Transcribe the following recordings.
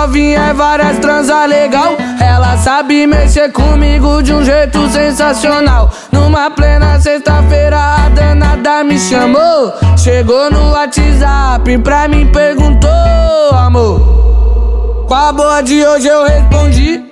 novinha é várias transa legal. Ela sabe mexer comigo de um jeito sensacional. Numa plena sexta-feira a danada me chamou. Chegou no WhatsApp pra mim perguntou, amor. Qual a boa de hoje eu respondi.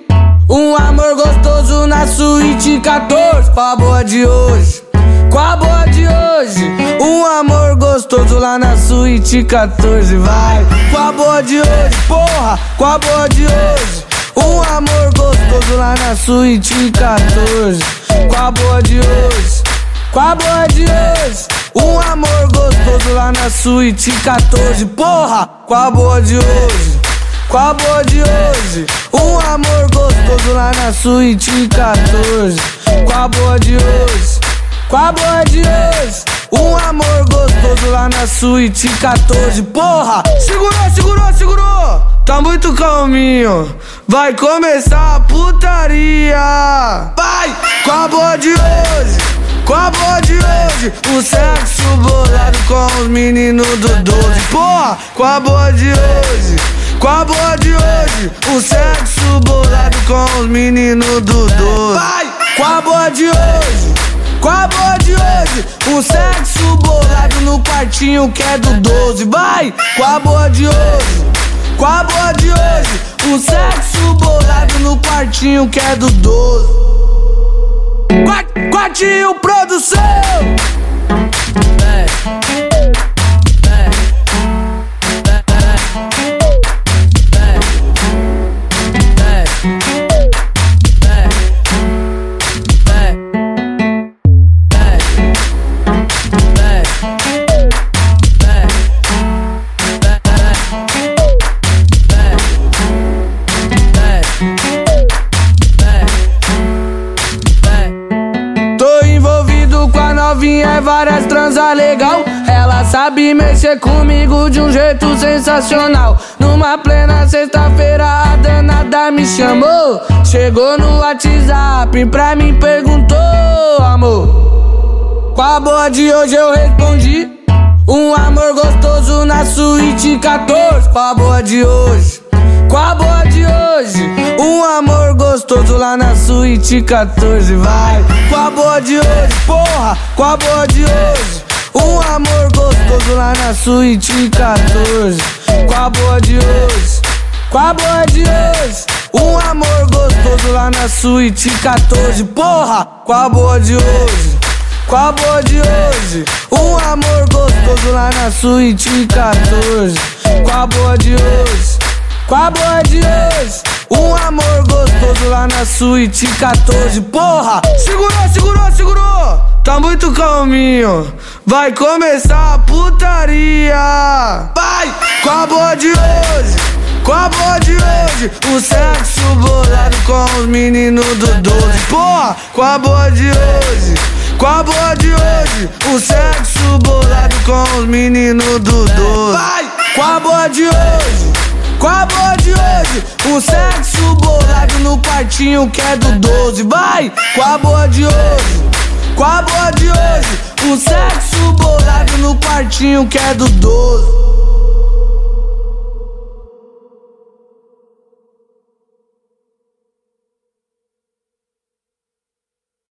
Um amor gostoso na suíte 14. Qual a boa de hoje? Qual a boa de hoje? Um amor gostoso lá na suíte 14, vai. Qual a boa de hoje? Porra, qual a boa de hoje? Um amor gostoso lá na suíte 14. Qual a boa de hoje? Qual a boa de hoje? Um amor gostoso lá na suíte 14. Porra, qual a boa de hoje? Qual a boa de hoje? Um amor gostoso lá na suíte 14. Qual a boa de hoje? Qual a boa de hoje? Um amor gostoso lá na suíte 14. Porra! Segurou, segurou, segurou! Tá muito calminho. Vai começar a putaria. Vai! Qual a boa de hoje? Qual a boa de hoje? O sexo bolado com os meninos do 12. Porra! Qual a boa de hoje? Qual a boa de hoje? O sexo bolado com os meninos do 12. Vai! Qual a boa de hoje? Qual a boa de hoje? Um sexo bolado no quartinho que é do 12. Vai! Qual a boa de hoje? Qual a boa de hoje? Um sexo bolado no quartinho que é do 12. Quartinho produção! Novinha, é várias transa legal. Ela sabe mexer comigo de um jeito sensacional. Numa plena sexta-feira a danada me chamou. Chegou no WhatsApp pra mim perguntou, amor. Qual a boa de hoje eu respondi. Um amor gostoso na suíte 14. Qual a boa de hoje? Lá na suíte 14, vai. Qual a boa de hoje? Porra, qual a boa de hoje? Um amor gostoso lá na suíte 14. Qual a boa de hoje? Qual a boa de hoje? Um amor gostoso lá na suíte 14. Porra, qual a boa de hoje? Qual a boa de hoje? Um amor gostoso lá na suíte 14. Qual a boa de hoje? Qual a boa de hoje? Um amor gostoso lá na suíte 14. Porra! Segurou, segurou, segurou! Tá muito calminho. Vai começar a putaria. Vai! Qual a boa de hoje? Qual a boa de hoje? O sexo bolado com os meninos do 12. Porra! Qual a boa de hoje? Qual a boa de hoje? O sexo bolado com os meninos do 12. Vai! Qual a boa de hoje? Qual a boa de hoje? Um sexo bolado no quartinho que é do 12. Vai! Qual a boa de hoje? Qual a boa de hoje? Um sexo bolado no quartinho que é do 12.